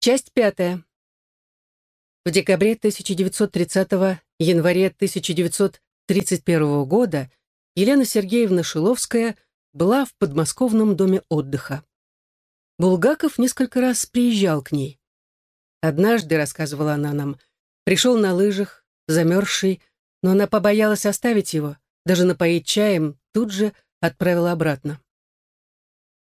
Часть пятая. В декабре 1930 январе 1931 года Елена Сергеевна Шиловская была в подмосковном доме отдыха. Булгаков несколько раз приезжал к ней. Однажды, рассказывала она нам, пришел на лыжах, замерзший, но она побоялась оставить его, даже напоить чаем, тут же отправила обратно.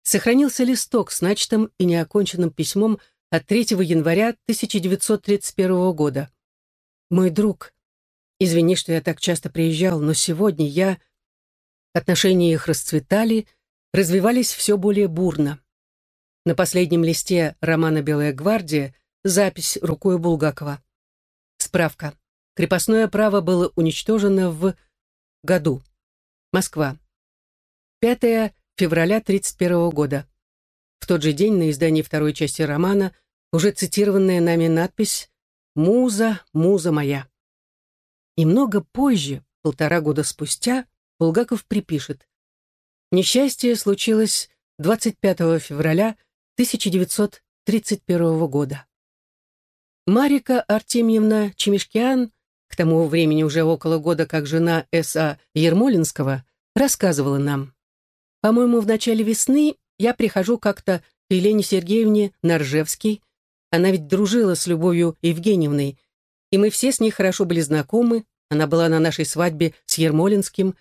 Сохранился листок с начатым и неоконченным письмом от 3 января 1931 года. «Мой друг, извини, что я так часто приезжал, но сегодня я...» Отношения их расцветали, развивались все более бурно. На последнем листе романа «Белая гвардия» запись рукой Булгакова. Справка. Крепостное право было уничтожено в году. Москва. 5 февраля 1931 года. В тот же день на издании второй части романа уже цитированная нами надпись «Муза, муза моя». И много позже, полтора года спустя, Булгаков припишет «Несчастье случилось 25 февраля 1931 года». Марика Артемьевна Чемишкиан, к тому времени уже около года как жена С.А. Ермолинского, рассказывала нам. «По-моему, в начале весны я прихожу как-то к Елене Сергеевне Наржевский. Она ведь дружила с Любовью Евгеньевной, и мы все с ней хорошо были знакомы. Она была на нашей свадьбе с Ермолинским.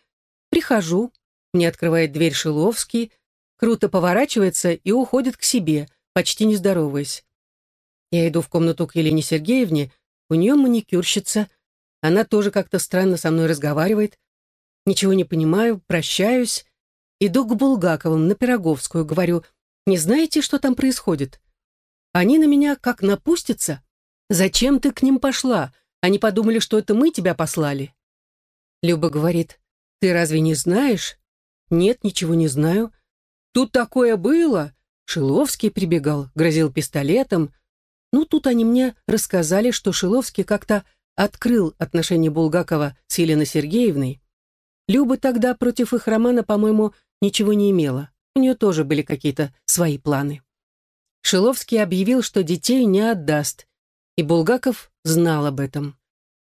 Прихожу, мне открывает дверь Шиловский, круто поворачивается и уходит к себе, почти не здороваясь. Я иду в комнату к Елене Сергеевне, у нее маникюрщица. Она тоже как-то странно со мной разговаривает. Ничего не понимаю, прощаюсь. Иду к Булгаковым на Пироговскую, говорю, не знаете, что там происходит? Они на меня как напустятся. Зачем ты к ним пошла? Они подумали, что это мы тебя послали. Люба говорит, ты разве не знаешь? Нет, ничего не знаю. Тут такое было. Шиловский прибегал, грозил пистолетом. Ну, тут они мне рассказали, что Шиловский как-то открыл отношения Булгакова с Еленой Сергеевной. Люба тогда против их романа, по-моему, ничего не имела. У нее тоже были какие-то свои планы. Шиловский объявил, что детей не отдаст, и Булгаков знал об этом.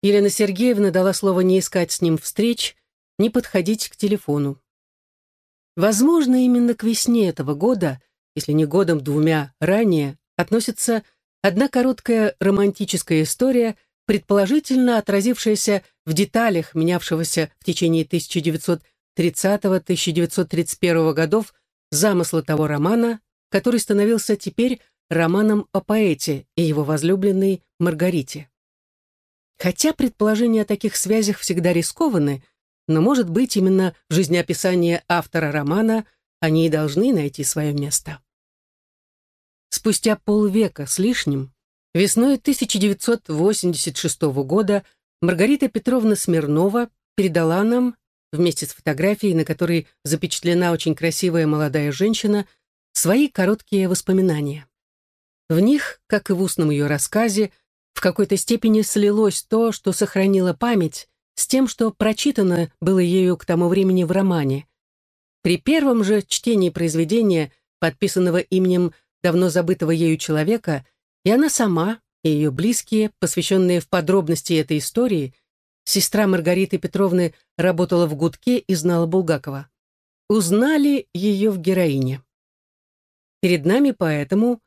Елена Сергеевна дала слово не искать с ним встреч, не подходить к телефону. Возможно, именно к весне этого года, если не годом двумя ранее, относится одна короткая романтическая история, предположительно отразившаяся в деталях менявшегося в течение 1900 1930-1931 годов замысла того романа, который становился теперь романом о поэте и его возлюбленной Маргарите. Хотя предположения о таких связях всегда рискованы, но, может быть, именно в жизнеописании автора романа они и должны найти свое место. Спустя полвека с лишним, весной 1986 года Маргарита Петровна Смирнова передала нам вместе с фотографией, на которой запечатлена очень красивая молодая женщина, свои короткие воспоминания. В них, как и в устном ее рассказе, в какой-то степени слилось то, что сохранило память, с тем, что прочитано было ею к тому времени в романе. При первом же чтении произведения, подписанного именем давно забытого ею человека, и она сама, и ее близкие, посвященные в подробности этой истории, Сестра Маргариты Петровны работала в гудке и знала Булгакова. Узнали ее в героине. Перед нами поэтому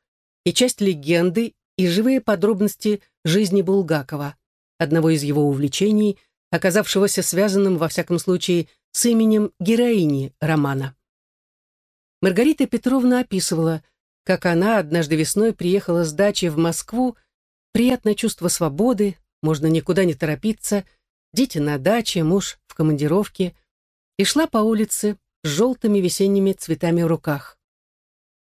и часть легенды, и живые подробности жизни Булгакова, одного из его увлечений, оказавшегося связанным, во всяком случае, с именем героини романа. Маргарита Петровна описывала, как она однажды весной приехала с дачи в Москву, приятное чувство свободы, можно никуда не торопиться – дети на даче, муж в командировке, и шла по улице с желтыми весенними цветами в руках.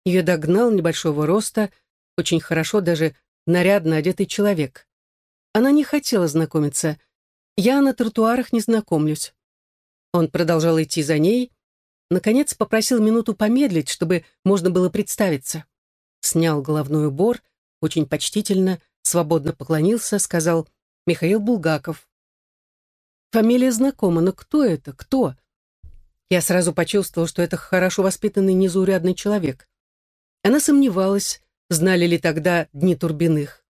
Ее догнал небольшого роста, очень хорошо даже нарядно одетый человек. Она не хотела знакомиться. Я на тротуарах не знакомлюсь. Он продолжал идти за ней, наконец попросил минуту помедлить, чтобы можно было представиться. Снял головной убор, очень почтительно, свободно поклонился, сказал «Михаил Булгаков». Фамилия знакома, но кто это? Кто? Я сразу почувствовал, что это хорошо воспитанный незаурядный человек. Она сомневалась, знали ли тогда дни Турбиных.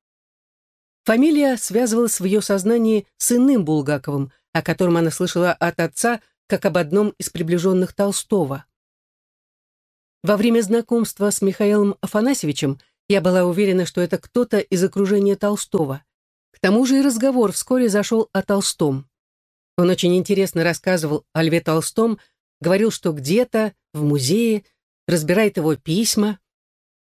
Фамилия связывалась в ее сознании с иным Булгаковым, о котором она слышала от отца, как об одном из приближенных Толстого. Во время знакомства с Михаилом Афанасьевичем я была уверена, что это кто-то из окружения Толстого. К тому же и разговор вскоре зашел о Толстом. Он очень интересно рассказывал о Льве Толстом, говорил, что где-то, в музее, разбирает его письма.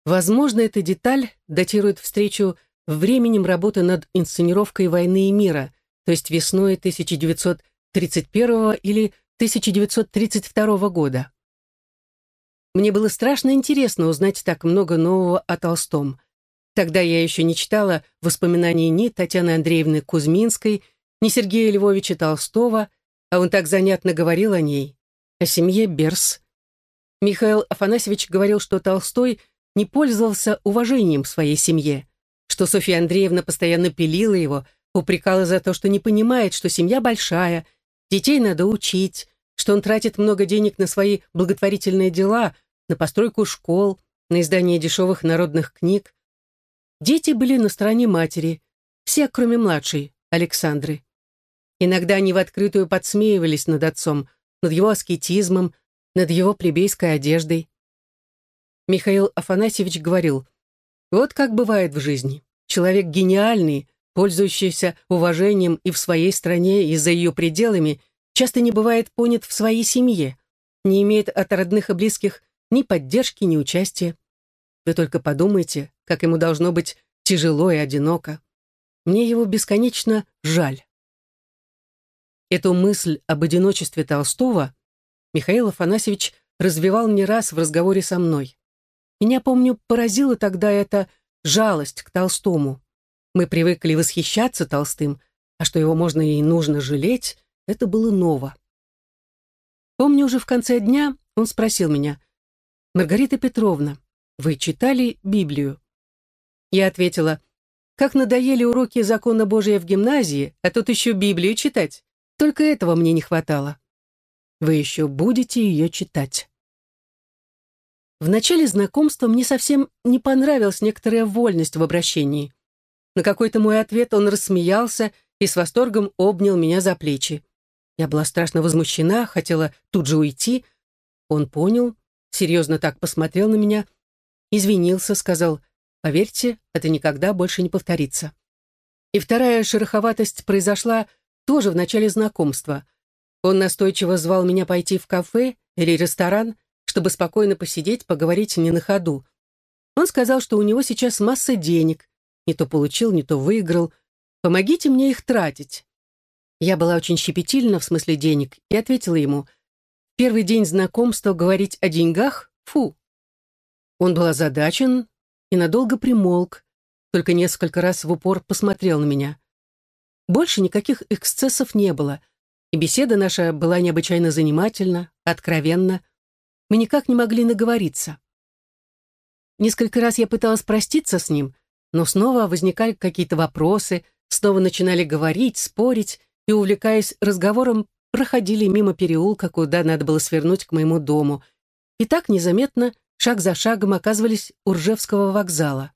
Возможно, эта деталь датирует встречу временем работы над инсценировкой «Войны и мира», то есть весной 1931 или 1932 года. Мне было страшно интересно узнать так много нового о Толстом. Тогда я еще не читала воспоминаний ни Татьяны Андреевны Кузьминской, ни Сергея Львовича Толстого, а он так занятно говорил о ней, о семье Берс. Михаил Афанасьевич говорил, что Толстой не пользовался уважением в своей семье, что Софья Андреевна постоянно пилила его, упрекала за то, что не понимает, что семья большая, детей надо учить, что он тратит много денег на свои благотворительные дела, на постройку школ, на издание дешевых народных книг. Дети были на стороне матери, все, кроме младшей, Александры. Иногда они в открытую подсмеивались над отцом, над его аскетизмом, над его плебейской одеждой. Михаил Афанасьевич говорил, «Вот как бывает в жизни. Человек гениальный, пользующийся уважением и в своей стране, и за ее пределами, часто не бывает понят в своей семье, не имеет от родных и близких ни поддержки, ни участия. Вы только подумайте, как ему должно быть тяжело и одиноко. Мне его бесконечно жаль. Эту мысль об одиночестве Толстого Михаил Афанасьевич развивал не раз в разговоре со мной. Меня, помню, поразила тогда эта жалость к Толстому. Мы привыкли восхищаться Толстым, а что его можно и нужно жалеть, это было ново. Помню, уже в конце дня он спросил меня, «Маргарита Петровна, вы читали Библию?» Я ответила, «Как надоели уроки закона Божия в гимназии, а тут еще Библию читать. Только этого мне не хватало. Вы еще будете ее читать». В начале знакомства мне совсем не понравилась некоторая вольность в обращении. На какой-то мой ответ он рассмеялся и с восторгом обнял меня за плечи. Я была страшно возмущена, хотела тут же уйти. Он понял, серьезно так посмотрел на меня, извинился, сказал, «Поверьте, это никогда больше не повторится». И вторая шероховатость произошла тоже в начале знакомства. Он настойчиво звал меня пойти в кафе или ресторан, чтобы спокойно посидеть, поговорить не на ходу. Он сказал, что у него сейчас масса денег, не то получил, не то выиграл. Помогите мне их тратить. Я была очень щепетильна в смысле денег и ответила ему, первый день знакомства говорить о деньгах — фу. Он был озадачен и надолго примолк, только несколько раз в упор посмотрел на меня. Больше никаких эксцессов не было, и беседа наша была необычайно занимательна, откровенна. Мы никак не могли наговориться. Несколько раз я пыталась проститься с ним, но снова возникали какие-то вопросы, снова начинали говорить, спорить, и, увлекаясь разговором, проходили мимо переулка, куда надо было свернуть к моему дому, и так незаметно, шаг за шагом оказывались у Ржевского вокзала.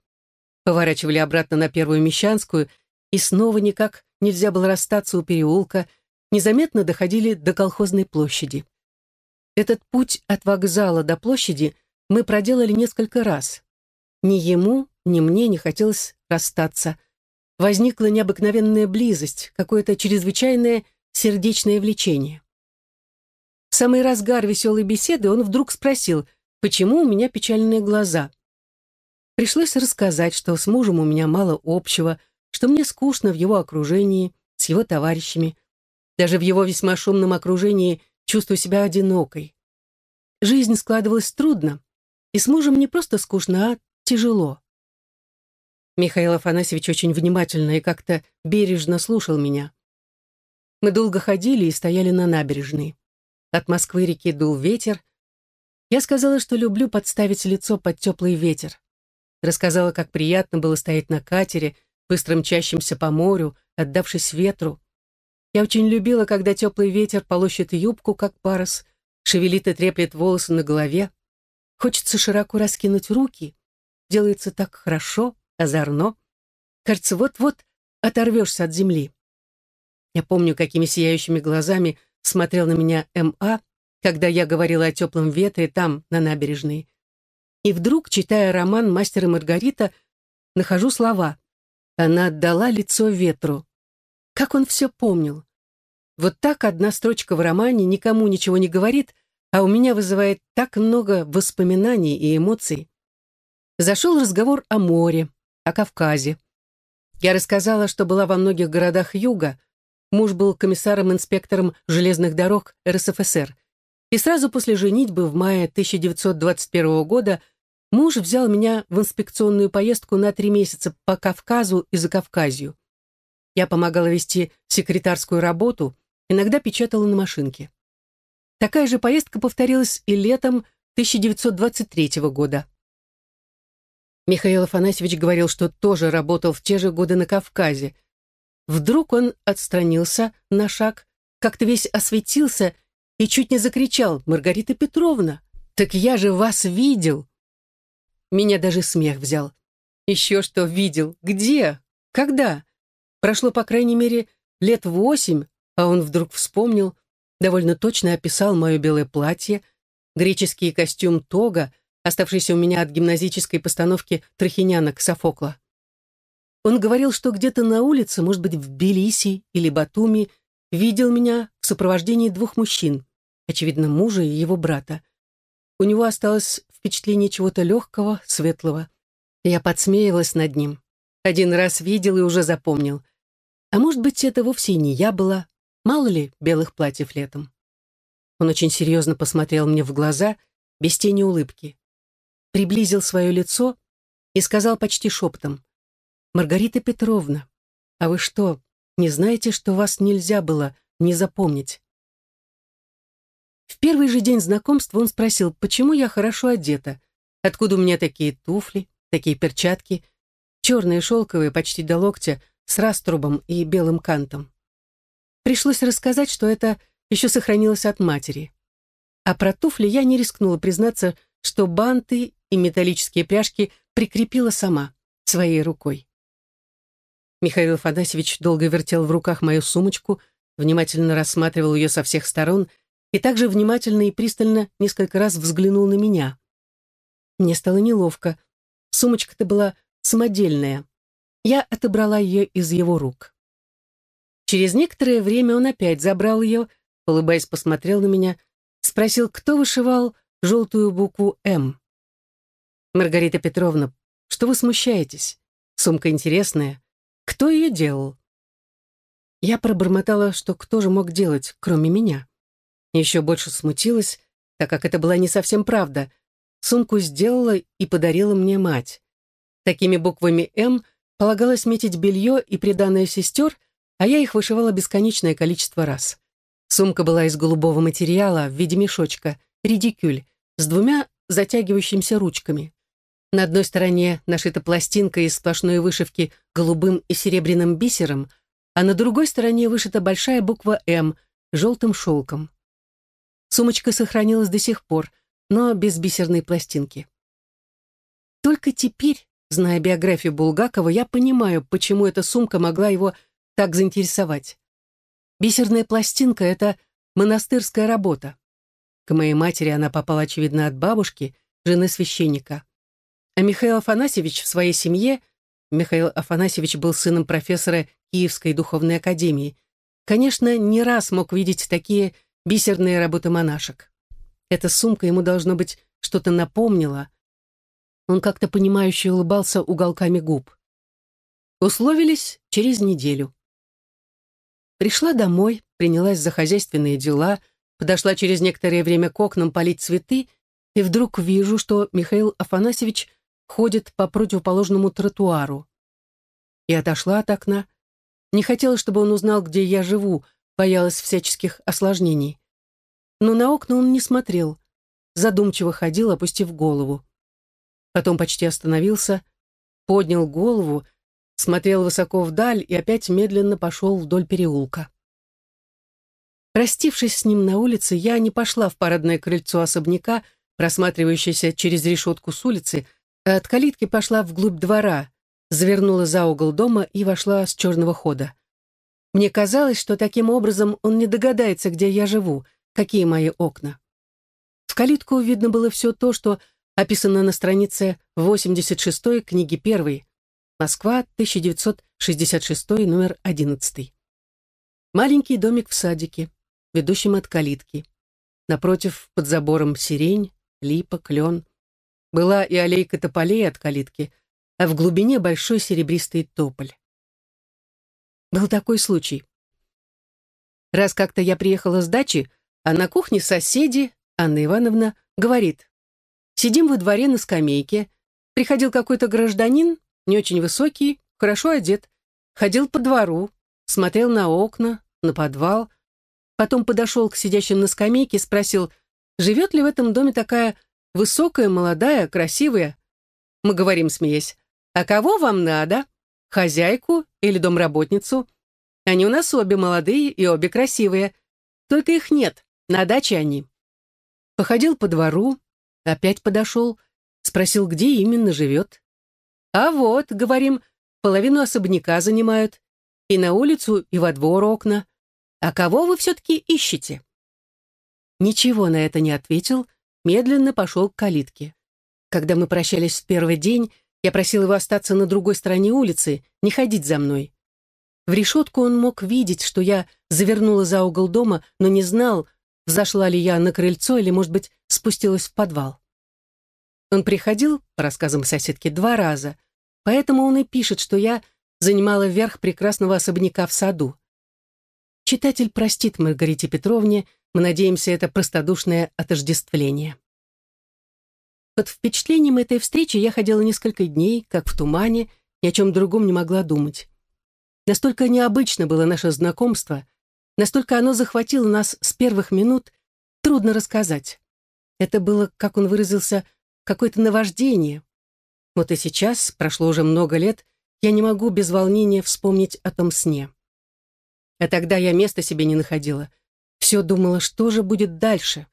Поворачивали обратно на Первую Мещанскую, и снова никак нельзя было расстаться у переулка, незаметно доходили до колхозной площади. Этот путь от вокзала до площади мы проделали несколько раз. Ни ему, ни мне не хотелось расстаться — возникла необыкновенная близость, какое-то чрезвычайное сердечное влечение. В самый разгар веселой беседы он вдруг спросил, почему у меня печальные глаза. Пришлось рассказать, что с мужем у меня мало общего, что мне скучно в его окружении, с его товарищами. Даже в его весьма шумном окружении чувствую себя одинокой. Жизнь складывалась трудно, и с мужем не просто скучно, а тяжело. Михаил Афанасьевич очень внимательно и как-то бережно слушал меня. Мы долго ходили и стояли на набережной. От Москвы-реки дул ветер. Я сказала, что люблю подставить лицо под теплый ветер. Рассказала, как приятно было стоять на катере, быстро мчащемся по морю, отдавшись ветру. Я очень любила, когда теплый ветер полощет юбку, как парус, шевелит и треплет волосы на голове. Хочется широко раскинуть руки делается так хорошо, озорно. Кажется, вот-вот оторвешься от земли. Я помню, какими сияющими глазами смотрел на меня М.А., когда я говорила о теплом ветре там, на набережной. И вдруг, читая роман «Мастер и Маргарита», нахожу слова. Она отдала лицо ветру. Как он все помнил. Вот так одна строчка в романе никому ничего не говорит, а у меня вызывает так много воспоминаний и эмоций. Зашел разговор о море, о Кавказе. Я рассказала, что была во многих городах юга. Муж был комиссаром-инспектором железных дорог РСФСР. И сразу после женитьбы в мае 1921 года муж взял меня в инспекционную поездку на три месяца по Кавказу и Закавказью. Я помогала вести секретарскую работу, иногда печатала на машинке. Такая же поездка повторилась и летом 1923 года. Михаил Афанасьевич говорил, что тоже работал в те же годы на Кавказе. Вдруг он отстранился на шаг, как-то весь осветился и чуть не закричал «Маргарита Петровна, так я же вас видел!» Меня даже смех взял. Еще что видел? Где? Когда? Прошло, по крайней мере, лет восемь, а он вдруг вспомнил, довольно точно описал мое белое платье, греческий костюм тога, оставшийся у меня от гимназической постановки «Трахинянок» Софокла. Он говорил, что где-то на улице, может быть, в Тбилиси или Батуми, видел меня в сопровождении двух мужчин, очевидно, мужа и его брата. У него осталось впечатление чего-то легкого, светлого. Я подсмеивалась над ним. Один раз видел и уже запомнил. А может быть, это вовсе не я была, Мало ли белых платьев летом. Он очень серьезно посмотрел мне в глаза, без тени улыбки. Приблизил свое лицо и сказал почти шепотом. «Маргарита Петровна, а вы что, не знаете, что вас нельзя было не запомнить?» В первый же день знакомства он спросил, почему я хорошо одета, откуда у меня такие туфли, такие перчатки, черные шелковые почти до локтя, с раструбом и белым кантом. Пришлось рассказать, что это еще сохранилось от матери. А про туфли я не рискнула признаться, что банты и металлические пряжки прикрепила сама, своей рукой. Михаил Афанасьевич долго вертел в руках мою сумочку, внимательно рассматривал ее со всех сторон и также внимательно и пристально несколько раз взглянул на меня. Мне стало неловко. Сумочка-то была самодельная. Я отобрала ее из его рук. Через некоторое время он опять забрал ее, улыбаясь, посмотрел на меня, спросил, кто вышивал желтую букву «М». «Маргарита Петровна, что вы смущаетесь? Сумка интересная. Кто ее делал?» Я пробормотала, что кто же мог делать, кроме меня. Еще больше смутилась, так как это была не совсем правда. Сумку сделала и подарила мне мать. Такими буквами «М» полагалось метить белье и приданное сестер — а я их вышивала бесконечное количество раз. Сумка была из голубого материала в виде мешочка, редикюль, с двумя затягивающимися ручками. На одной стороне нашита пластинка из сплошной вышивки голубым и серебряным бисером, а на другой стороне вышита большая буква «М» желтым шелком. Сумочка сохранилась до сих пор, но без бисерной пластинки. Только теперь, зная биографию Булгакова, я понимаю, почему эта сумка могла его так заинтересовать. Бисерная пластинка — это монастырская работа. К моей матери она попала, очевидно, от бабушки, жены священника. А Михаил Афанасьевич в своей семье, Михаил Афанасьевич был сыном профессора Киевской духовной академии, конечно, не раз мог видеть такие бисерные работы монашек. Эта сумка ему, должно быть, что-то напомнила. Он как-то понимающе улыбался уголками губ. Условились через неделю. Пришла домой, принялась за хозяйственные дела, подошла через некоторое время к окнам полить цветы, и вдруг вижу, что Михаил Афанасьевич ходит по противоположному тротуару. И отошла от окна. Не хотела, чтобы он узнал, где я живу, боялась всяческих осложнений. Но на окна он не смотрел, задумчиво ходил, опустив голову. Потом почти остановился, поднял голову смотрел высоко вдаль и опять медленно пошел вдоль переулка. Простившись с ним на улице, я не пошла в парадное крыльцо особняка, просматривающееся через решетку с улицы, от калитки пошла вглубь двора, завернула за угол дома и вошла с черного хода. Мне казалось, что таким образом он не догадается, где я живу, какие мои окна. В калитку видно было все то, что описано на странице 86 книги 1, Москва, 1966, номер 11. Маленький домик в садике, ведущем от калитки. Напротив, под забором сирень, липа, клен. Была и аллейка тополей от калитки, а в глубине большой серебристый тополь. Был такой случай. Раз как-то я приехала с дачи, а на кухне соседи, Анна Ивановна, говорит, «Сидим во дворе на скамейке. Приходил какой-то гражданин, не очень высокий, хорошо одет. Ходил по двору, смотрел на окна, на подвал. Потом подошел к сидящим на скамейке спросил, живет ли в этом доме такая высокая, молодая, красивая. Мы говорим, смеясь, а кого вам надо? Хозяйку или домработницу? Они у нас обе молодые и обе красивые. Только их нет, на даче они. Походил по двору, опять подошел, спросил, где именно живет. А вот, говорим, половину особняка занимают. И на улицу, и во двор окна. А кого вы все-таки ищете? Ничего на это не ответил, медленно пошел к калитке. Когда мы прощались в первый день, я просил его остаться на другой стороне улицы, не ходить за мной. В решетку он мог видеть, что я завернула за угол дома, но не знал, взошла ли я на крыльцо или, может быть, спустилась в подвал. Он приходил, по рассказам соседки, два раза, Поэтому он и пишет, что я занимала верх прекрасного особняка в саду. Читатель простит Маргарите Петровне, мы надеемся, это простодушное отождествление. Под впечатлением этой встречи я ходила несколько дней, как в тумане, ни о чем другом не могла думать. Настолько необычно было наше знакомство, настолько оно захватило нас с первых минут, трудно рассказать. Это было, как он выразился, какое-то наваждение, вот и сейчас, прошло уже много лет, я не могу без волнения вспомнить о том сне. А тогда я места себе не находила. Все думала, что же будет дальше.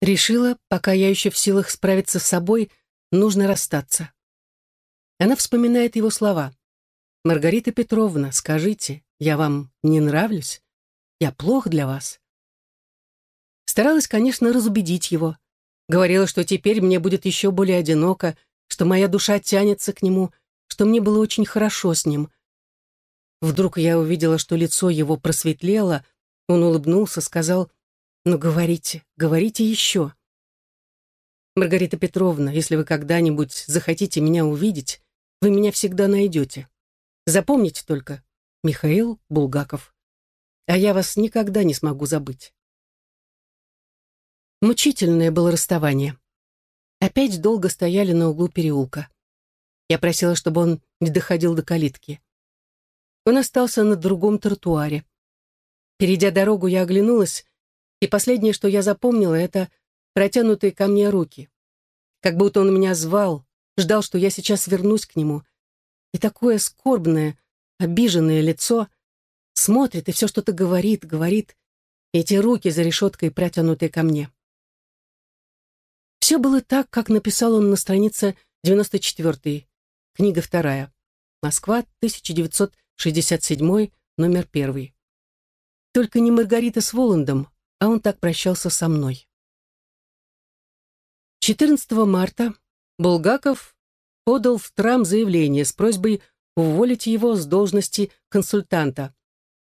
Решила, пока я еще в силах справиться с собой, нужно расстаться. Она вспоминает его слова. «Маргарита Петровна, скажите, я вам не нравлюсь? Я плох для вас?» Старалась, конечно, разубедить его. Говорила, что теперь мне будет еще более одиноко, что моя душа тянется к нему, что мне было очень хорошо с ним. Вдруг я увидела, что лицо его просветлело, он улыбнулся, сказал, «Ну, говорите, говорите еще». «Маргарита Петровна, если вы когда-нибудь захотите меня увидеть, вы меня всегда найдете. Запомните только, Михаил Булгаков. А я вас никогда не смогу забыть». Мучительное было расставание. Опять долго стояли на углу переулка. Я просила, чтобы он не доходил до калитки. Он остался на другом тротуаре. Перейдя дорогу, я оглянулась, и последнее, что я запомнила, это протянутые ко мне руки. Как будто он меня звал, ждал, что я сейчас вернусь к нему. И такое скорбное, обиженное лицо смотрит и все что-то говорит, говорит, и эти руки за решеткой протянутые ко мне. Все было так, как написал он на странице 94 книга вторая. Москва, 1967, номер первый. Только не Маргарита с Воландом, а он так прощался со мной. 14 марта Булгаков подал в Трам заявление с просьбой уволить его с должности консультанта.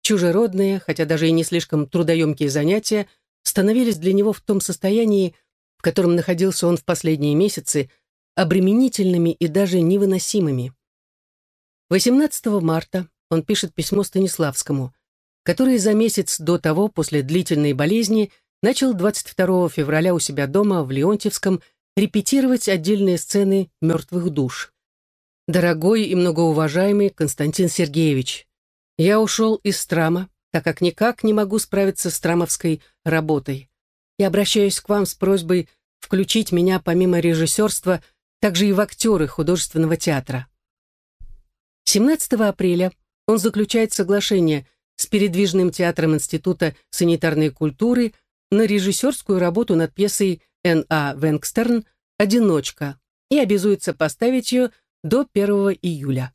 Чужеродные, хотя даже и не слишком трудоемкие занятия, становились для него в том состоянии, в котором находился он в последние месяцы, обременительными и даже невыносимыми. 18 марта он пишет письмо Станиславскому, который за месяц до того, после длительной болезни, начал 22 февраля у себя дома в Леонтьевском репетировать отдельные сцены «Мертвых душ». «Дорогой и многоуважаемый Константин Сергеевич, я ушел из Страма, так как никак не могу справиться с трамовской работой и обращаюсь к вам с просьбой включить меня помимо режиссерства также и в актеры художественного театра. 17 апреля он заключает соглашение с передвижным театром Института санитарной культуры на режиссерскую работу над пьесой Н.А. Венгстерн «Одиночка» и обязуется поставить ее до 1 июля.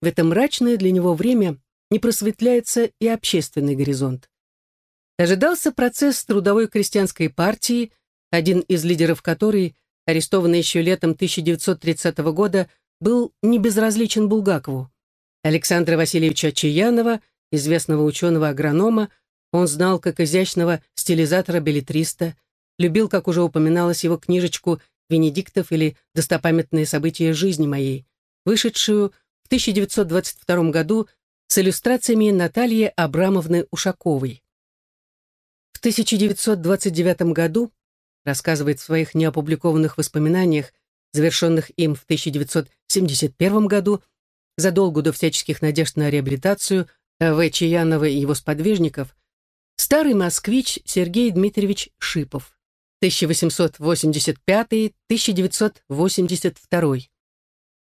В это мрачное для него время не просветляется и общественный горизонт. Ожидался процесс трудовой крестьянской партии, один из лидеров которой, арестованный еще летом 1930 года, был не безразличен Булгакову. Александра Васильевича Чаянова, известного ученого-агронома, он знал как изящного стилизатора-билетриста, любил, как уже упоминалось, его книжечку «Венедиктов» или «Достопамятные события жизни моей», вышедшую в 1922 году с иллюстрациями Натальи Абрамовны Ушаковой. В 1929 году, рассказывает в своих неопубликованных воспоминаниях, завершенных им в 1971 году, задолго до всяческих надежд на реабилитацию В. Чаянова и его сподвижников, старый москвич Сергей Дмитриевич Шипов, 1885-1982.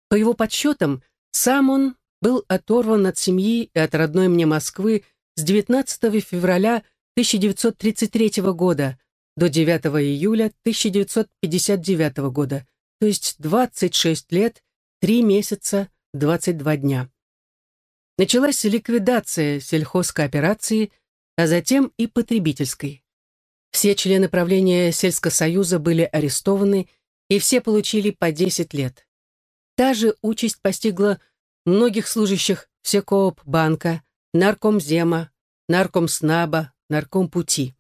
По его подсчетам, сам он был оторван от семьи и от родной мне Москвы с 19 февраля 1933 года до 9 июля 1959 года, то есть 26 лет, 3 месяца, 22 дня. Началась ликвидация сельхозкооперации, а затем и потребительской. Все члены правления сельскосоюза были арестованы, и все получили по 10 лет. Та же участь постигла многих служащих Всекооп-банка, Наркомзема, Наркомснаба, Наркомпути.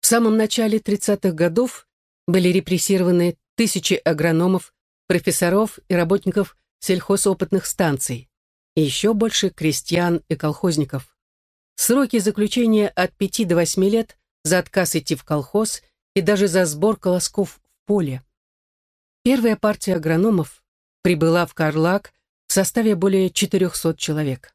В самом начале 30-х годов были репрессированы тысячи агрономов, профессоров и работников сельхозопытных станций, и еще больше крестьян и колхозников. Сроки заключения от 5 до 8 лет за отказ идти в колхоз и даже за сбор колосков в поле. Первая партия агрономов прибыла в Карлак в составе более 400 человек.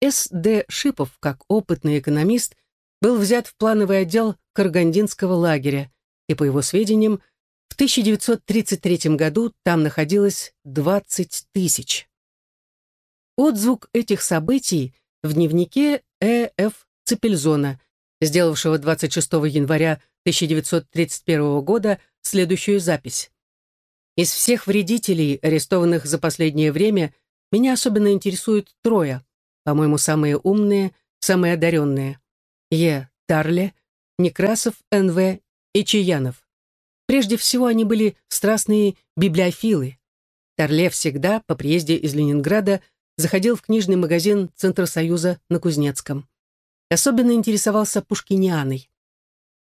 С. Д. Шипов, как опытный экономист, был взят в плановый отдел Каргандинского лагеря, и, по его сведениям, в 1933 году там находилось 20 тысяч. Отзвук этих событий в дневнике Э. Ф. Цепельзона, сделавшего 26 января 1931 года следующую запись. Из всех вредителей, арестованных за последнее время, меня особенно интересуют трое, по-моему, самые умные, самые одаренные. Е. Тарле, Некрасов, Н.В. и Чаянов. Прежде всего, они были страстные библиофилы. Тарле всегда, по приезде из Ленинграда, заходил в книжный магазин Центра Союза на Кузнецком. Особенно интересовался Пушкинианой.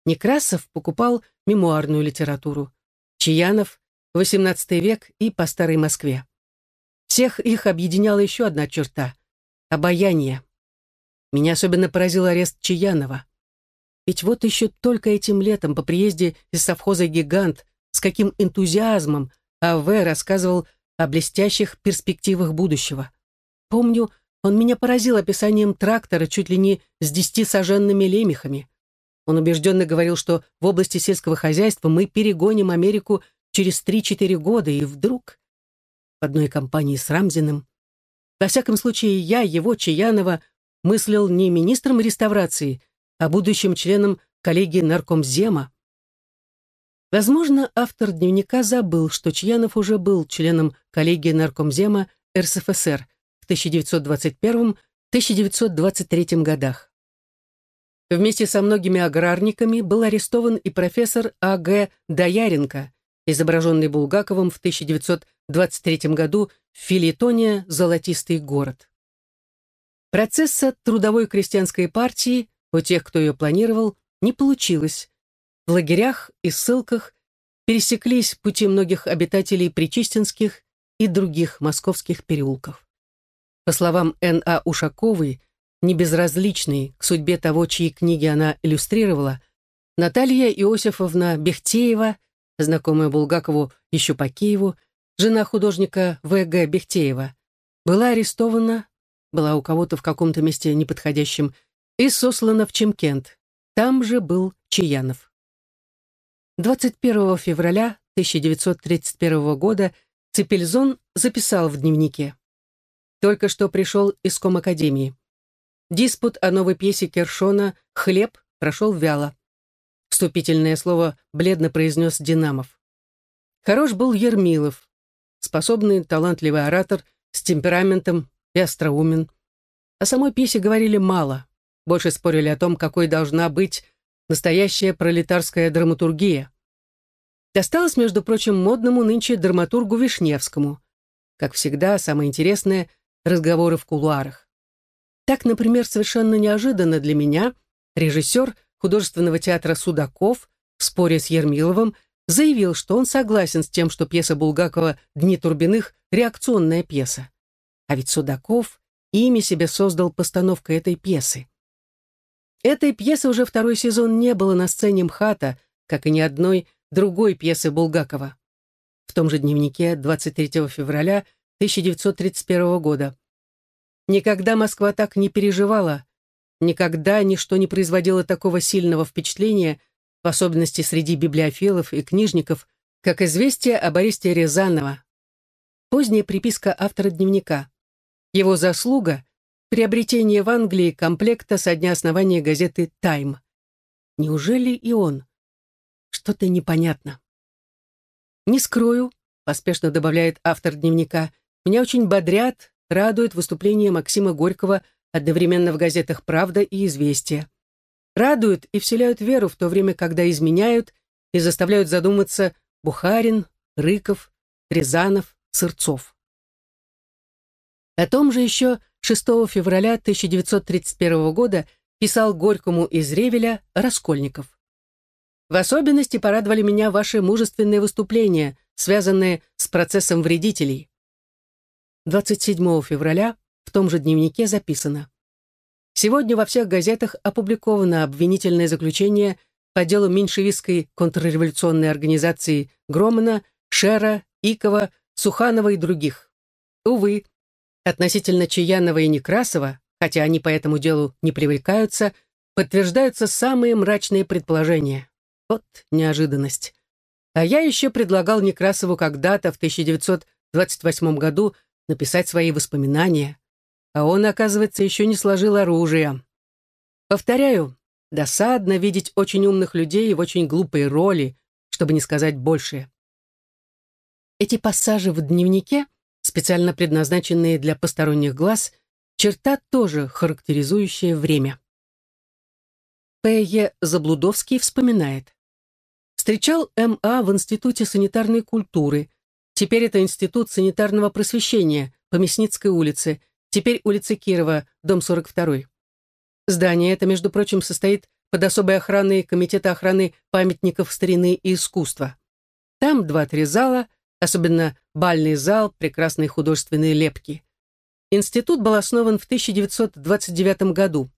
Некрасов покупал мемуарную литературу. Чаянов — XVIII век и по Старой Москве. Всех их объединяла еще одна черта — обаяние. Меня особенно поразил арест Чаянова. Ведь вот еще только этим летом по приезде из совхоза «Гигант» с каким энтузиазмом А.В. рассказывал о блестящих перспективах будущего. Помню, он меня поразил описанием трактора чуть ли не с десятисоженными лемехами. Он убежденно говорил, что в области сельского хозяйства мы перегоним Америку через 3-4 года, и вдруг в одной компании с Рамзиным. Во всяком случае, я, его, Чаянова, мыслил не министром реставрации, а будущим членом коллегии наркомзема. Возможно, автор дневника забыл, что Чьянов уже был членом коллегии наркомзема РСФСР в 1921-1923 годах. Вместе со многими аграрниками был арестован и профессор А.Г. Дояренко, изображенный Булгаковым в 1923 году в филитоне «Золотистый город». Процесса трудовой крестьянской партии у тех, кто ее планировал, не получилось. В лагерях и ссылках пересеклись пути многих обитателей Причистинских и других московских переулков. По словам Н.А. Ушаковой, небезразличной к судьбе того, чьи книги она иллюстрировала, Наталья Иосифовна Бехтеева, знакомая Булгакову еще по Киеву, жена художника В.Г. Бехтеева, была арестована была у кого-то в каком-то месте неподходящем, и сослана в Чемкент. Там же был Чаянов. 21 февраля 1931 года Цепельзон записал в дневнике. Только что пришел из Комакадемии. Диспут о новой пьесе Кершона «Хлеб» прошел вяло. Вступительное слово бледно произнес Динамов. Хорош был Ермилов, способный, талантливый оратор с темпераментом и остроумен. О самой пьесе говорили мало, больше спорили о том, какой должна быть настоящая пролетарская драматургия. Досталось, между прочим, модному нынче драматургу Вишневскому. Как всегда, самое интересное — разговоры в кулуарах. Так, например, совершенно неожиданно для меня режиссер художественного театра Судаков в споре с Ермиловым заявил, что он согласен с тем, что пьеса Булгакова «Дни Турбиных» — реакционная пьеса. А ведь Судаков имя себе создал постановкой этой пьесы. Этой пьесы уже второй сезон не было на сцене МХАТа, как и ни одной другой пьесы Булгакова. В том же дневнике 23 февраля 1931 года. Никогда Москва так не переживала, никогда ничто не производило такого сильного впечатления, в особенности среди библиофилов и книжников, как известие об аресте Рязанова. Поздняя приписка автора дневника. Его заслуга — приобретение в Англии комплекта со дня основания газеты «Тайм». Неужели и он? Что-то непонятно. «Не скрою», — поспешно добавляет автор дневника, «меня очень бодрят, радует выступление Максима Горького одновременно в газетах «Правда» и «Известия». Радуют и вселяют веру в то время, когда изменяют и заставляют задуматься Бухарин, Рыков, Рязанов, Сырцов. О том же еще 6 февраля 1931 года писал Горькому из Ревеля Раскольников. В особенности порадовали меня ваши мужественные выступления, связанные с процессом вредителей. 27 февраля в том же дневнике записано. Сегодня во всех газетах опубликовано обвинительное заключение по делу меньшевистской контрреволюционной организации Громана, Шера, Икова, Суханова и других. Увы, относительно Чаянова и Некрасова, хотя они по этому делу не привлекаются, подтверждаются самые мрачные предположения. Вот неожиданность. А я еще предлагал Некрасову когда-то в 1928 году написать свои воспоминания, а он, оказывается, еще не сложил оружие. Повторяю, досадно видеть очень умных людей в очень глупой роли, чтобы не сказать большее. Эти пассажи в дневнике, специально предназначенные для посторонних глаз, черта тоже характеризующая время. П.Е. Заблудовский вспоминает. Встречал М.А. в Институте санитарной культуры. Теперь это Институт санитарного просвещения по Мясницкой улице, теперь улица Кирова, дом 42. Здание это, между прочим, состоит под особой охраной Комитета охраны памятников старины и искусства. Там два-три зала, особенно бальный зал, прекрасные художественные лепки. Институт был основан в 1929 году.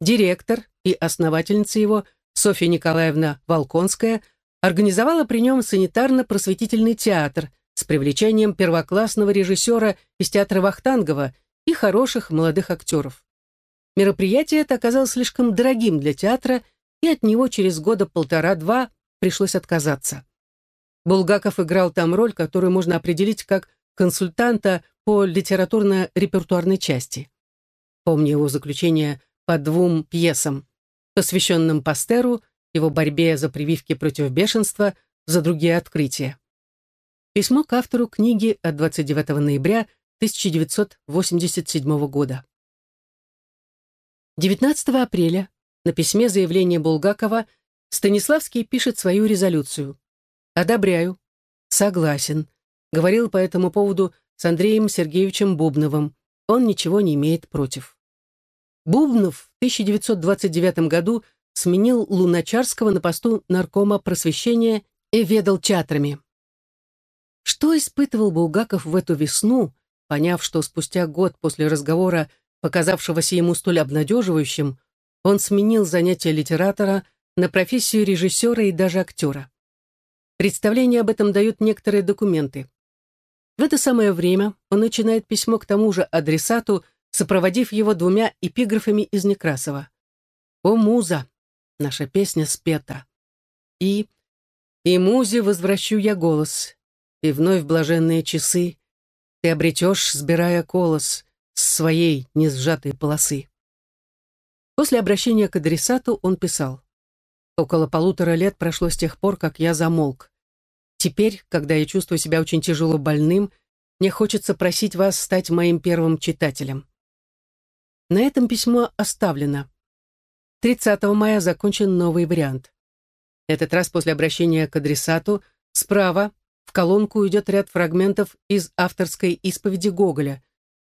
Директор и основательница его – Софья Николаевна Волконская организовала при нем санитарно-просветительный театр с привлечением первоклассного режиссера из театра Вахтангова и хороших молодых актеров. Мероприятие это оказалось слишком дорогим для театра, и от него через года полтора-два пришлось отказаться. Булгаков играл там роль, которую можно определить как консультанта по литературно-репертуарной части. Помню его заключение по двум пьесам посвященным Пастеру, его борьбе за прививки против бешенства, за другие открытия. Письмо к автору книги от 29 ноября 1987 года. 19 апреля на письме заявления Булгакова Станиславский пишет свою резолюцию. «Одобряю. Согласен. Говорил по этому поводу с Андреем Сергеевичем Бубновым. Он ничего не имеет против». Бубнов в 1929 году сменил Луначарского на посту наркома просвещения и ведал театрами. Что испытывал Булгаков в эту весну, поняв, что спустя год после разговора, показавшегося ему столь обнадеживающим, он сменил занятие литератора на профессию режиссера и даже актера. Представление об этом дают некоторые документы. В это самое время он начинает письмо к тому же адресату, сопроводив его двумя эпиграфами из Некрасова. «О, муза! Наша песня спета!» И «И музе возвращу я голос, и вновь блаженные часы ты обретешь, сбирая колос с своей несжатой полосы». После обращения к адресату он писал «Около полутора лет прошло с тех пор, как я замолк. Теперь, когда я чувствую себя очень тяжело больным, мне хочется просить вас стать моим первым читателем. На этом письмо оставлено. 30 мая закончен новый вариант. Этот раз после обращения к адресату справа в колонку идет ряд фрагментов из авторской исповеди Гоголя,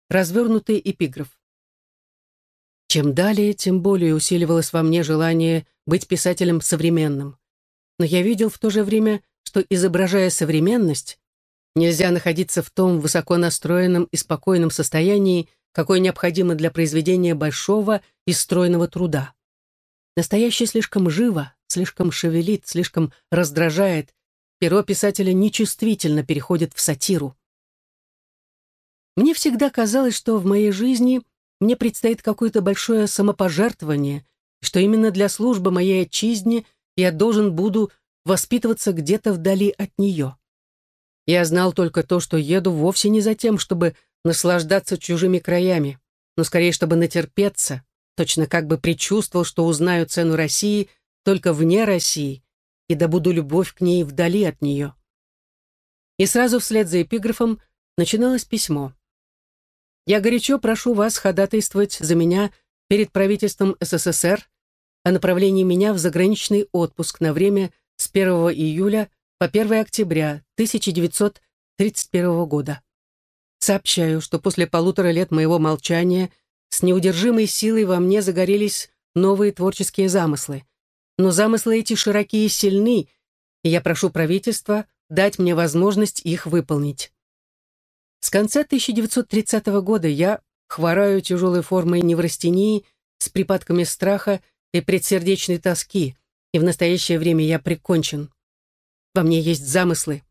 развернутый эпиграф. Чем далее, тем более усиливалось во мне желание быть писателем современным. Но я видел в то же время, что, изображая современность, нельзя находиться в том высоко настроенном и спокойном состоянии, какое необходимо для произведения большого и стройного труда. Настоящее слишком живо, слишком шевелит, слишком раздражает. Перо писателя нечувствительно переходит в сатиру. Мне всегда казалось, что в моей жизни мне предстоит какое-то большое самопожертвование, что именно для службы моей отчизне я должен буду воспитываться где-то вдали от нее. Я знал только то, что еду вовсе не за тем, чтобы наслаждаться чужими краями, но скорее, чтобы натерпеться, точно как бы предчувствовал, что узнаю цену России только вне России и добуду любовь к ней вдали от нее. И сразу вслед за эпиграфом начиналось письмо. «Я горячо прошу вас ходатайствовать за меня перед правительством СССР о направлении меня в заграничный отпуск на время с 1 июля по 1 октября 1931 года. Сообщаю, что после полутора лет моего молчания с неудержимой силой во мне загорелись новые творческие замыслы. Но замыслы эти широкие и сильны, и я прошу правительства дать мне возможность их выполнить. С конца 1930 года я хвораю тяжелой формой неврастении с припадками страха и предсердечной тоски, и в настоящее время я прикончен. Во мне есть замыслы,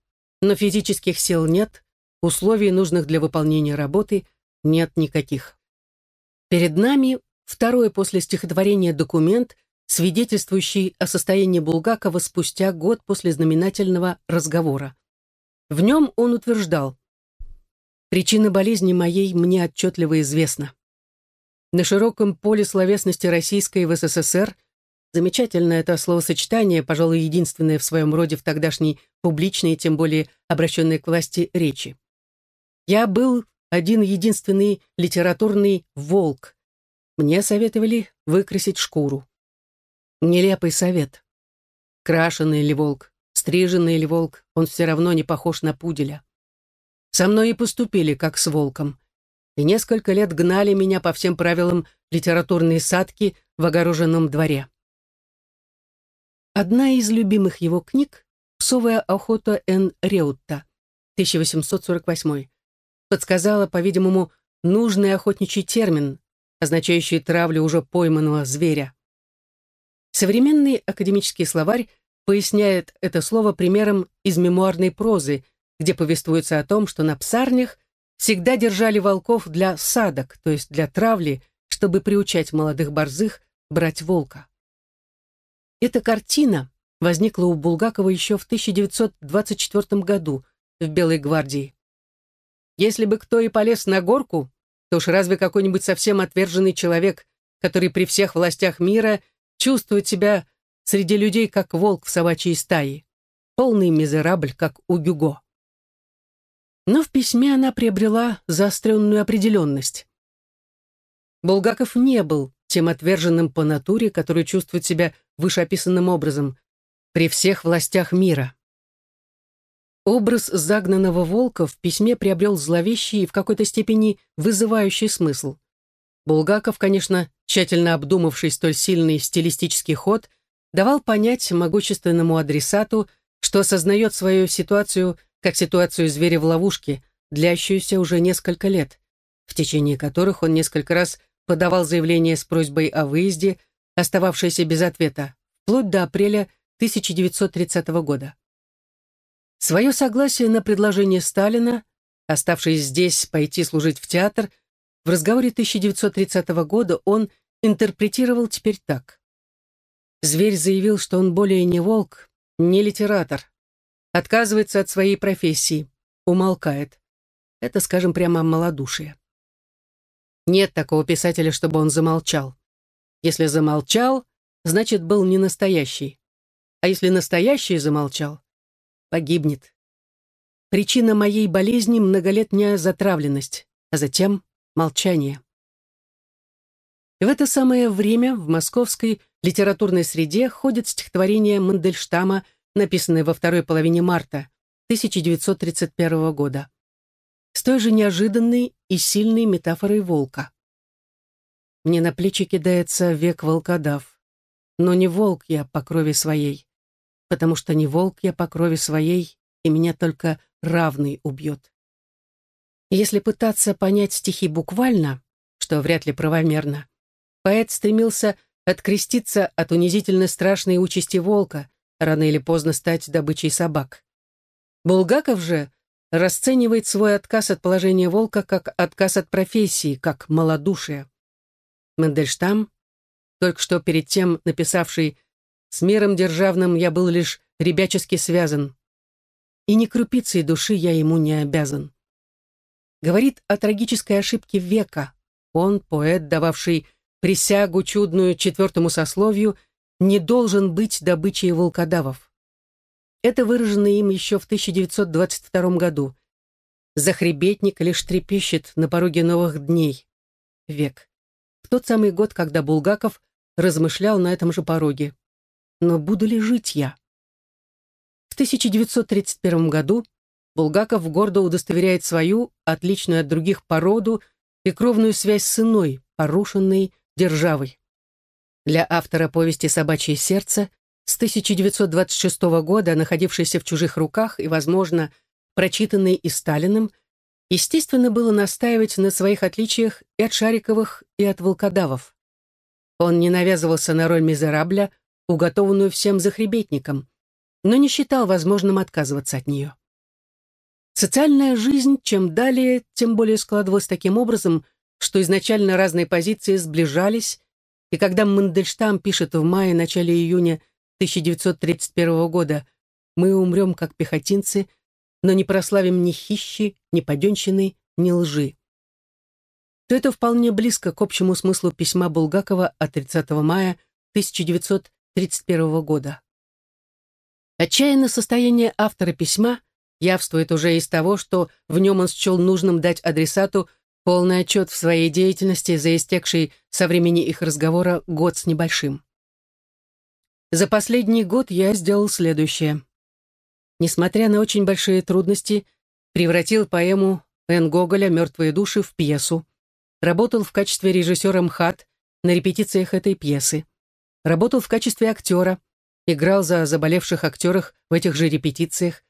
но физических сил нет, условий, нужных для выполнения работы, нет никаких. Перед нами второй после стихотворения документ, свидетельствующий о состоянии Булгакова спустя год после знаменательного разговора. В нем он утверждал, «Причина болезни моей мне отчетливо известна. На широком поле словесности российской в СССР замечательное это словосочетание, пожалуй, единственное в своем роде в тогдашней публичной, тем более обращенной к власти речи. Я был один единственный литературный волк. Мне советовали выкрасить шкуру. Нелепый совет. Крашеный ли волк, стриженный ли волк, он все равно не похож на пуделя. Со мной и поступили, как с волком. И несколько лет гнали меня по всем правилам литературной садки в огороженном дворе. Одна из любимых его книг «Псовая охота Н. Реутта», 1848 подсказала, по-видимому, нужный охотничий термин, означающий травлю уже пойманного зверя. Современный академический словарь поясняет это слово примером из мемуарной прозы, где повествуется о том, что на псарнях всегда держали волков для садок, то есть для травли, чтобы приучать молодых борзых брать волка. Эта картина возникла у Булгакова еще в 1924 году в Белой гвардии. Если бы кто и полез на горку, то уж разве какой-нибудь совсем отверженный человек, который при всех властях мира чувствует себя среди людей, как волк в собачьей стае, полный мизерабль, как у Гюго. Но в письме она приобрела заостренную определенность. Булгаков не был тем отверженным по натуре, который чувствует себя вышеописанным образом, при всех властях мира. Образ загнанного волка в письме приобрел зловещий и в какой-то степени вызывающий смысл. Булгаков, конечно, тщательно обдумавший столь сильный стилистический ход, давал понять могущественному адресату, что осознает свою ситуацию как ситуацию зверя в ловушке, длящуюся уже несколько лет, в течение которых он несколько раз подавал заявление с просьбой о выезде, остававшееся без ответа, вплоть до апреля 1930 года. Свое согласие на предложение Сталина, оставшись здесь пойти служить в театр, в разговоре 1930 года он интерпретировал теперь так. Зверь заявил, что он более не волк, не литератор, отказывается от своей профессии, умолкает. Это, скажем прямо, малодушие. Нет такого писателя, чтобы он замолчал. Если замолчал, значит, был не настоящий. А если настоящий замолчал, погибнет. Причина моей болезни — многолетняя затравленность, а затем — молчание. И в это самое время в московской литературной среде ходит стихотворение Мандельштама, написанное во второй половине марта 1931 года, с той же неожиданной и сильной метафорой волка. Мне на плечи кидается век волкодав, но не волк я по крови своей, потому что не волк я по крови своей, и меня только равный убьет. Если пытаться понять стихи буквально, что вряд ли правомерно, поэт стремился откреститься от унизительно страшной участи волка, рано или поздно стать добычей собак. Булгаков же расценивает свой отказ от положения волка как отказ от профессии, как малодушие. Мендельштам, только что перед тем написавший «С миром державным я был лишь ребячески связан, и ни крупицей души я ему не обязан». Говорит о трагической ошибке века. Он, поэт, дававший присягу чудную четвертому сословию, не должен быть добычей волкодавов. Это выражено им еще в 1922 году. Захребетник лишь трепещет на пороге новых дней. Век. Тот самый год, когда Булгаков размышлял на этом же пороге. Но буду ли жить я? В 1931 году Булгаков гордо удостоверяет свою, отличную от других породу, и кровную связь с иной, порушенной державой. Для автора повести «Собачье сердце» с 1926 года, находившейся в чужих руках и, возможно, прочитанной и Сталиным, естественно было настаивать на своих отличиях и от Шариковых, и от волкодавов. Он не навязывался на роль мизерабля, уготованную всем захребетникам, но не считал возможным отказываться от нее. Социальная жизнь чем далее, тем более складывалась таким образом, что изначально разные позиции сближались, и когда Мандельштам пишет в мае-начале июня 1931 года «Мы умрем, как пехотинцы, но не прославим ни хищи, ни паденщины, ни лжи», то это вполне близко к общему смыслу письма Булгакова от 30 мая 1931 года. Отчаянное состояние автора письма явствует уже из того, что в нем он счел нужным дать адресату полный отчет в своей деятельности за истекший со времени их разговора год с небольшим. За последний год я сделал следующее. Несмотря на очень большие трудности, превратил поэму Н. Гоголя «Мертвые души» в пьесу. Работал в качестве режиссера МХАТ на репетициях этой пьесы. Работал в качестве актера, играл за заболевших актерах в этих же репетициях.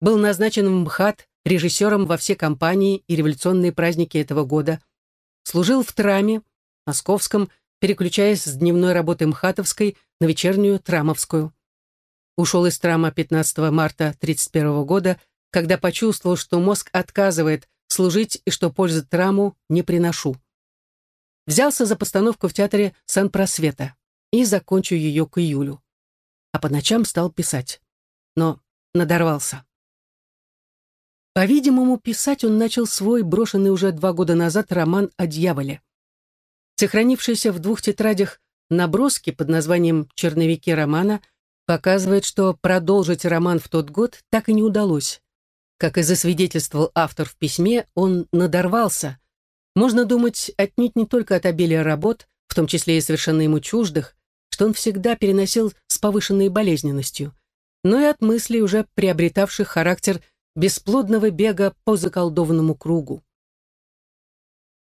Был назначен в МХАТ режиссером во все кампании и революционные праздники этого года, служил в Траме, московском, переключаясь с дневной работы МХАТовской на вечернюю Трамовскую. Ушел из Трама 15 марта 1931 года, когда почувствовал, что мозг отказывает служить и что пользы Траму не приношу. Взялся за постановку в театре Сан-Просвета и закончу ее к июлю. А по ночам стал писать. Но надорвался. По-видимому, писать он начал свой, брошенный уже два года назад, роман о дьяволе. Сохранившийся в двух тетрадях наброски под названием «Черновики романа» показывает, что продолжить роман в тот год так и не удалось. Как и засвидетельствовал автор в письме, он надорвался. Можно думать отнюдь не только от обилия работ, в том числе и совершенно ему чуждых, что он всегда переносил с повышенной болезненностью, но и от мыслей, уже приобретавших характер бесплодного бега по заколдованному кругу.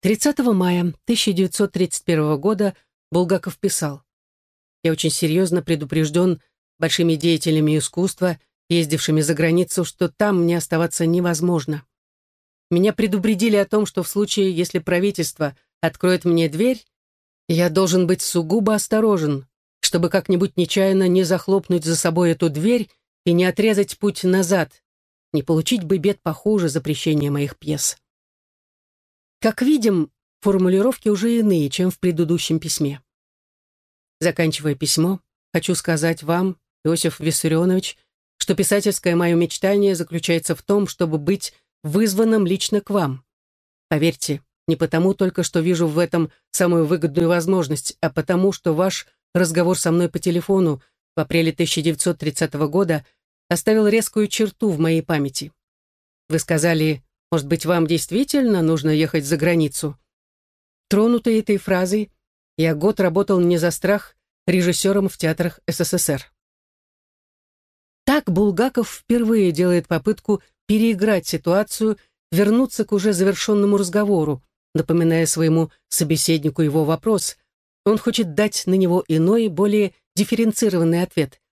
30 мая 1931 года Булгаков писал «Я очень серьезно предупрежден большими деятелями искусства, ездившими за границу, что там мне оставаться невозможно. Меня предупредили о том, что в случае, если правительство откроет мне дверь, я должен быть сугубо осторожен, чтобы как-нибудь нечаянно не захлопнуть за собой эту дверь и не отрезать путь назад, не получить бы бед похуже запрещения моих пьес. Как видим, формулировки уже иные, чем в предыдущем письме. Заканчивая письмо, хочу сказать вам, Иосиф Виссарионович, что писательское мое мечтание заключается в том, чтобы быть вызванным лично к вам. Поверьте, не потому только, что вижу в этом самую выгодную возможность, а потому, что ваш разговор со мной по телефону в апреле 1930 года – оставил резкую черту в моей памяти. Вы сказали, может быть, вам действительно нужно ехать за границу? Тронутый этой фразой, я год работал не за страх режиссером в театрах СССР. Так Булгаков впервые делает попытку переиграть ситуацию, вернуться к уже завершенному разговору, напоминая своему собеседнику его вопрос. Он хочет дать на него иной, более дифференцированный ответ.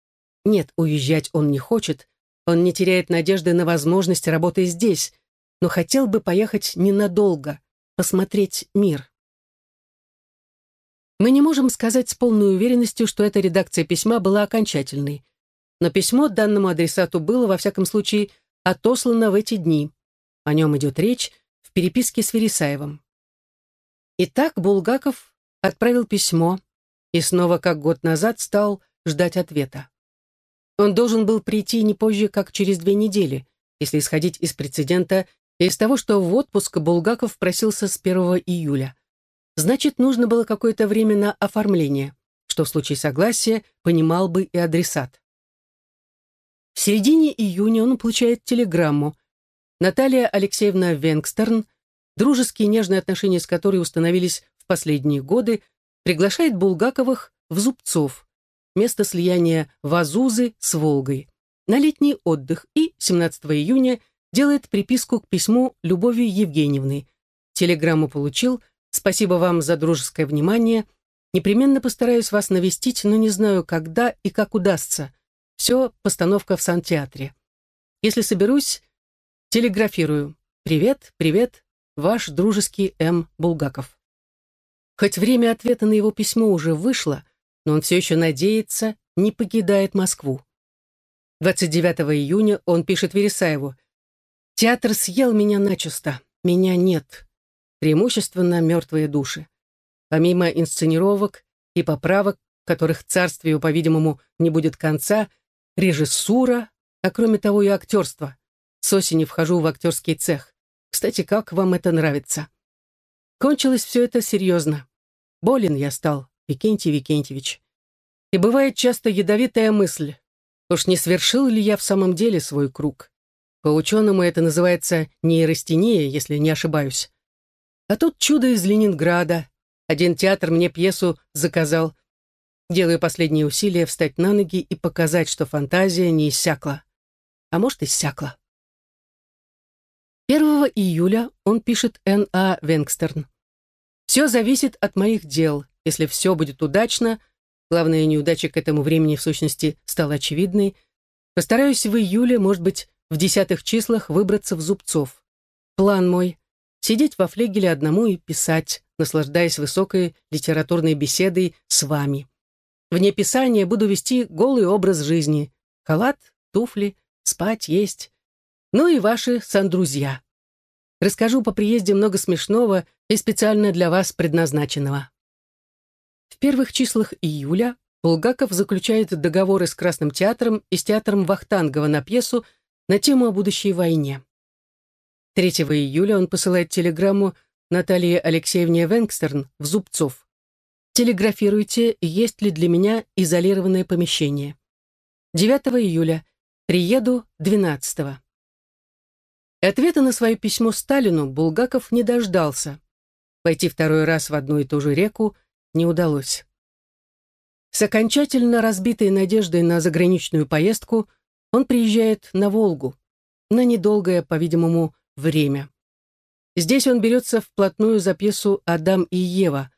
Нет, уезжать он не хочет, он не теряет надежды на возможность работы здесь, но хотел бы поехать ненадолго, посмотреть мир. Мы не можем сказать с полной уверенностью, что эта редакция письма была окончательной но письмо данному адресату было, во всяком случае, отослано в эти дни. О нем идет речь в переписке с Вересаевым. Итак, Булгаков отправил письмо и снова, как год назад, стал ждать ответа. Он должен был прийти не позже, как через две недели, если исходить из прецедента и из того, что в отпуск Булгаков просился с 1 июля. Значит, нужно было какое-то время на оформление, что в случае согласия понимал бы и адресат. В середине июня он получает телеграмму. Наталья Алексеевна Венгстерн, дружеские нежные отношения с которой установились в последние годы, приглашает Булгаковых в Зубцов, место слияния Вазузы с Волгой, на летний отдых и 17 июня делает приписку к письму Любови Евгеньевны. Телеграмму получил, спасибо вам за дружеское внимание, непременно постараюсь вас навестить, но не знаю, когда и как удастся. Все постановка в Сан-театре. Если соберусь, телеграфирую. Привет, привет, ваш дружеский М. Булгаков. Хоть время ответа на его письмо уже вышло, но он все еще надеется, не покидает Москву. 29 июня он пишет Вересаеву. «Театр съел меня начисто. Меня нет. Преимущественно мертвые души. Помимо инсценировок и поправок, которых царствию, по-видимому, не будет конца, режиссура, а кроме того и актерство. С осени вхожу в актерский цех. Кстати, как вам это нравится? Кончилось все это серьезно. Болен я стал, Викентий Викентьевич. И бывает часто ядовитая мысль. Уж не свершил ли я в самом деле свой круг? По ученому это называется нейростения, если не ошибаюсь. А тут чудо из Ленинграда. Один театр мне пьесу заказал, Делаю последние усилия встать на ноги и показать, что фантазия не иссякла. А может, иссякла. 1 июля он пишет Н.А. Венгстерн. «Все зависит от моих дел. Если все будет удачно, главная неудача к этому времени в сущности стала очевидной, постараюсь в июле, может быть, в десятых числах выбраться в Зубцов. План мой — сидеть во флегеле одному и писать, наслаждаясь высокой литературной беседой с вами. Вне писания буду вести голый образ жизни. Халат, туфли, спать, есть. Ну и ваши сан-друзья. Расскажу по приезде много смешного и специально для вас предназначенного. В первых числах июля Булгаков заключает договоры с Красным театром и с театром Вахтангова на пьесу на тему о будущей войне. 3 июля он посылает телеграмму Наталье Алексеевне Венгстерн в Зубцов. Телеграфируйте, есть ли для меня изолированное помещение. 9 июля. Приеду 12 -го. Ответа на свое письмо Сталину Булгаков не дождался. Пойти второй раз в одну и ту же реку не удалось. С окончательно разбитой надеждой на заграничную поездку он приезжает на Волгу на недолгое, по-видимому, время. Здесь он берется вплотную за пьесу «Адам и Ева»,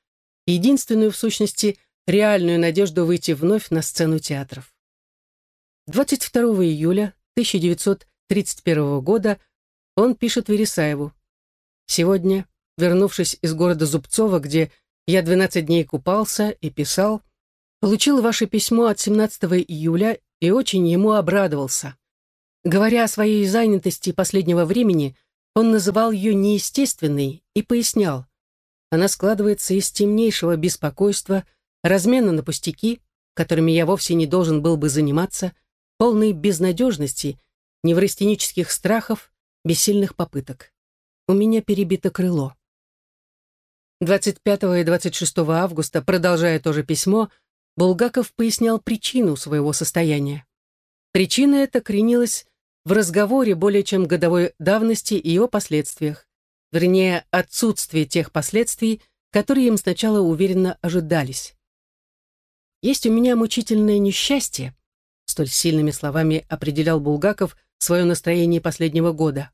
единственную, в сущности, реальную надежду выйти вновь на сцену театров. 22 июля 1931 года он пишет Вересаеву. «Сегодня, вернувшись из города Зубцова, где я 12 дней купался и писал, получил ваше письмо от 17 июля и очень ему обрадовался. Говоря о своей занятости последнего времени, он называл ее неестественной и пояснял, она складывается из темнейшего беспокойства, размена на пустяки, которыми я вовсе не должен был бы заниматься, полной безнадежности, неврастенических страхов, бессильных попыток. У меня перебито крыло. 25 и 26 августа, продолжая то же письмо, Булгаков пояснял причину своего состояния. Причина эта кренилась в разговоре более чем годовой давности и его последствиях, вернее, отсутствие тех последствий, которые им сначала уверенно ожидались. «Есть у меня мучительное несчастье», столь сильными словами определял Булгаков свое настроение последнего года.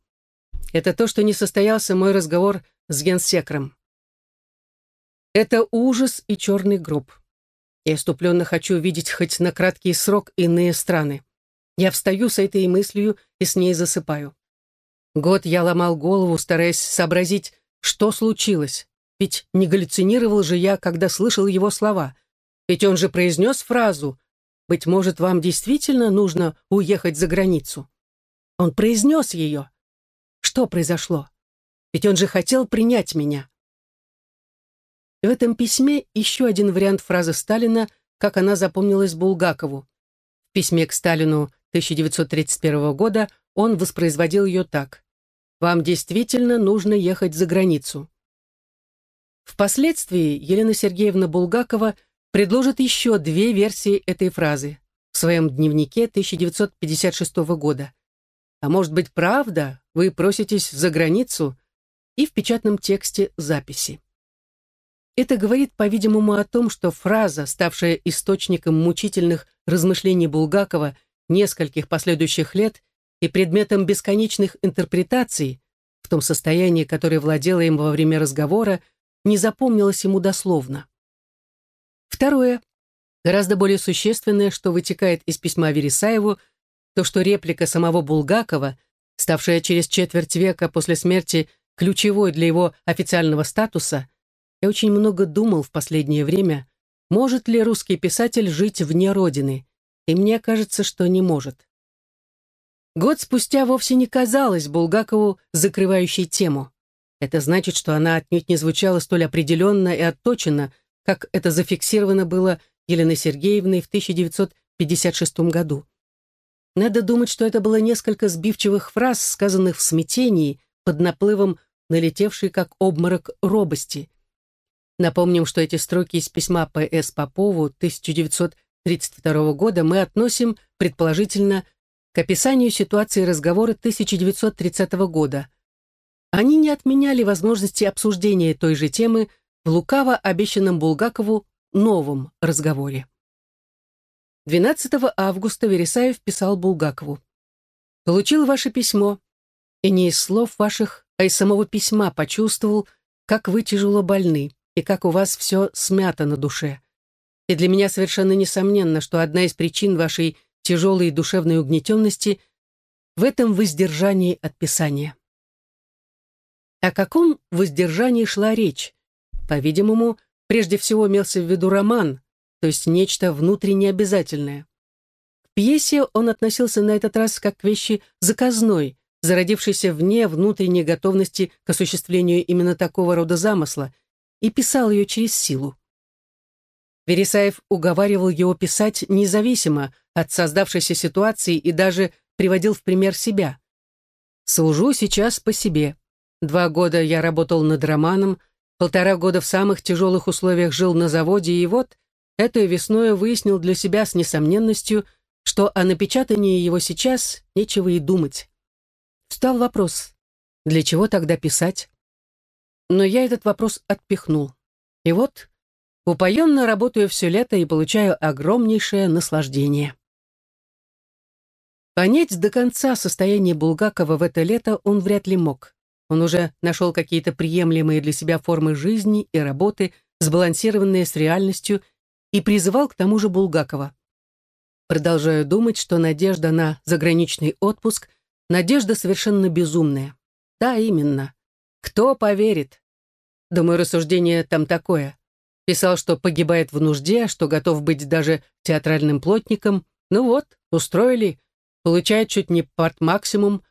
«Это то, что не состоялся мой разговор с генсекром. Это ужас и черный гроб. Я иступленно хочу видеть хоть на краткий срок иные страны. Я встаю с этой мыслью и с ней засыпаю. Год я ломал голову, стараясь сообразить, что случилось. Ведь не галлюцинировал же я, когда слышал его слова. Ведь он же произнес фразу «Быть может, вам действительно нужно уехать за границу». Он произнес ее. Что произошло? Ведь он же хотел принять меня. В этом письме еще один вариант фразы Сталина, как она запомнилась Булгакову. В письме к Сталину 1931 года он воспроизводил ее так. «Вам действительно нужно ехать за границу». Впоследствии Елена Сергеевна Булгакова предложит еще две версии этой фразы в своем дневнике 1956 года. «А может быть, правда, вы проситесь за границу?» и в печатном тексте записи. Это говорит, по-видимому, о том, что фраза, ставшая источником мучительных размышлений Булгакова нескольких последующих лет и предметом бесконечных интерпретаций, в том состоянии, которое владело им во время разговора, не запомнилась ему дословно. Второе, гораздо более существенное, что вытекает из письма Вересаеву, то, что реплика самого Булгакова, ставшая через четверть века после смерти ключевой для его официального статуса, я очень много думал в последнее время, может ли русский писатель жить вне Родины, и мне кажется, что не может. Год спустя вовсе не казалось Булгакову закрывающей тему. Это значит, что она отнюдь не звучала столь определенно и отточенно, как это зафиксировано было Еленой Сергеевной в 1956 году. Надо думать, что это было несколько сбивчивых фраз, сказанных в смятении, под наплывом налетевшей как обморок робости. Напомним, что эти строки из письма П.С. Попову 1932 года мы относим, предположительно, к описанию ситуации разговора 1930 года. Они не отменяли возможности обсуждения той же темы в лукаво обещанном Булгакову новом разговоре. 12 августа Вересаев писал Булгакову. «Получил ваше письмо, и не из слов ваших, а из самого письма почувствовал, как вы тяжело больны и как у вас все смято на душе. И для меня совершенно несомненно, что одна из причин вашей тяжелой душевной угнетенности в этом воздержании от Писания. О каком воздержании шла речь? По-видимому, прежде всего имелся в виду роман, то есть нечто внутренне обязательное. К пьесе он относился на этот раз как к вещи заказной, зародившейся вне внутренней готовности к осуществлению именно такого рода замысла, и писал ее через силу. Вересаев уговаривал его писать независимо от создавшейся ситуации и даже приводил в пример себя. «Служу сейчас по себе. Два года я работал над романом, полтора года в самых тяжелых условиях жил на заводе, и вот этой весной выяснил для себя с несомненностью, что о напечатании его сейчас нечего и думать. Встал вопрос, для чего тогда писать? но я этот вопрос отпихнул. И вот, упоенно работаю все лето и получаю огромнейшее наслаждение. Понять до конца состояние Булгакова в это лето он вряд ли мог. Он уже нашел какие-то приемлемые для себя формы жизни и работы, сбалансированные с реальностью, и призывал к тому же Булгакова. Продолжаю думать, что надежда на заграничный отпуск – надежда совершенно безумная. Да, именно. Кто поверит? Думаю, рассуждение там такое. Писал, что погибает в нужде, что готов быть даже театральным плотником. Ну вот, устроили. Получает чуть не парт максимум.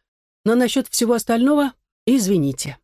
Но насчет всего остального, извините.